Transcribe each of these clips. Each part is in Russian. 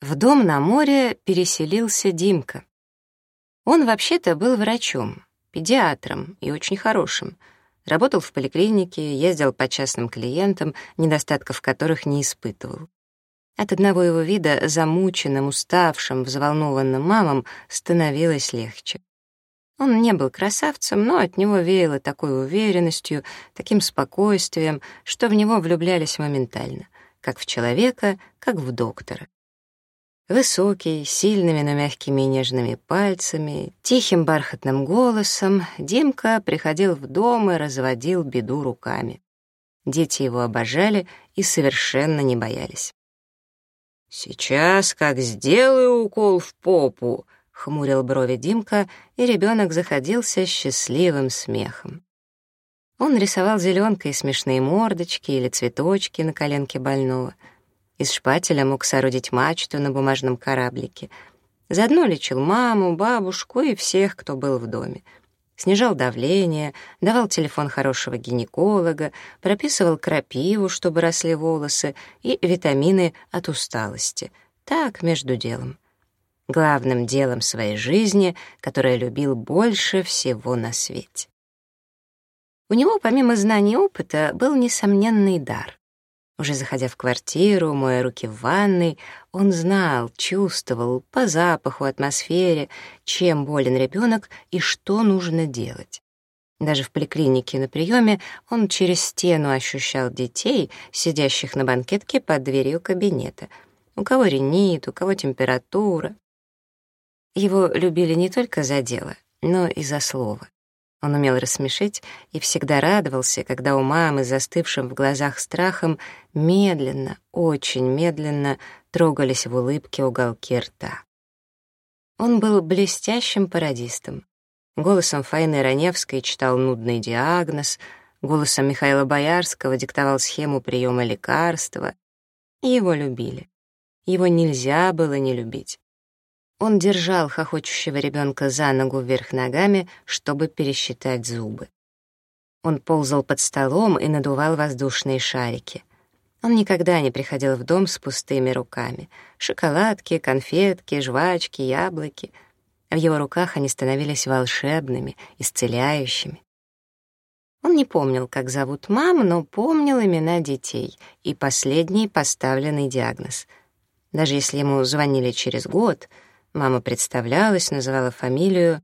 В дом на море переселился Димка. Он вообще-то был врачом, педиатром и очень хорошим. Работал в поликлинике, ездил по частным клиентам, недостатков которых не испытывал. От одного его вида замученным, уставшим, взволнованным мамам становилось легче. Он не был красавцем, но от него веяло такой уверенностью, таким спокойствием, что в него влюблялись моментально, как в человека, как в доктора. Высокий, сильными, но мягкими и нежными пальцами, тихим бархатным голосом Димка приходил в дом и разводил беду руками. Дети его обожали и совершенно не боялись. «Сейчас как сделаю укол в попу!» — хмурил брови Димка, и ребенок заходился счастливым смехом. Он рисовал зеленкой смешные мордочки или цветочки на коленке больного — из шпателя мог соорудить мачту на бумажном кораблике. Заодно лечил маму, бабушку и всех, кто был в доме. Снижал давление, давал телефон хорошего гинеколога, прописывал крапиву, чтобы росли волосы, и витамины от усталости. Так, между делом. Главным делом своей жизни, которое любил больше всего на свете. У него, помимо знаний и опыта, был несомненный дар. Уже заходя в квартиру, моя руки в ванной, он знал, чувствовал по запаху, атмосфере, чем болен ребенок и что нужно делать. Даже в поликлинике на приеме он через стену ощущал детей, сидящих на банкетке под дверью кабинета. У кого ринит, у кого температура. Его любили не только за дело, но и за слово. Он умел рассмешить и всегда радовался, когда у мамы, застывшим в глазах страхом, медленно, очень медленно трогались в улыбке уголки рта. Он был блестящим пародистом. Голосом Фаины Раневской читал нудный диагноз, голосом Михаила Боярского диктовал схему приема лекарства. И его любили. Его нельзя было не любить. Он держал хохочущего ребенка за ногу вверх ногами, чтобы пересчитать зубы. Он ползал под столом и надувал воздушные шарики. Он никогда не приходил в дом с пустыми руками. Шоколадки, конфетки, жвачки, яблоки. В его руках они становились волшебными, исцеляющими. Он не помнил, как зовут мам, но помнил имена детей и последний поставленный диагноз. Даже если ему звонили через год — Мама представлялась, называла фамилию.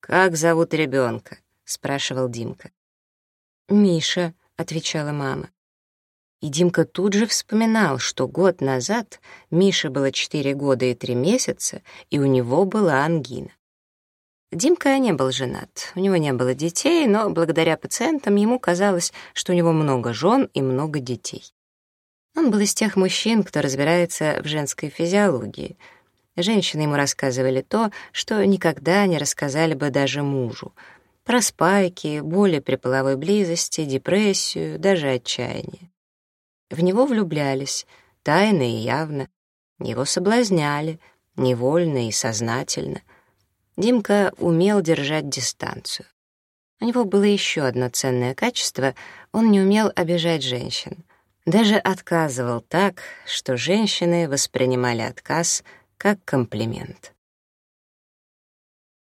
«Как зовут ребенка? спрашивал Димка. «Миша», — отвечала мама. И Димка тут же вспоминал, что год назад Мише было 4 года и 3 месяца, и у него была ангина. Димка не был женат, у него не было детей, но благодаря пациентам ему казалось, что у него много жен и много детей. Он был из тех мужчин, кто разбирается в женской физиологии — Женщины ему рассказывали то, что никогда не рассказали бы даже мужу. Про спайки, боли при половой близости, депрессию, даже отчаяние. В него влюблялись, тайно и явно. Его соблазняли, невольно и сознательно. Димка умел держать дистанцию. У него было еще одно ценное качество — он не умел обижать женщин. Даже отказывал так, что женщины воспринимали отказ как комплимент.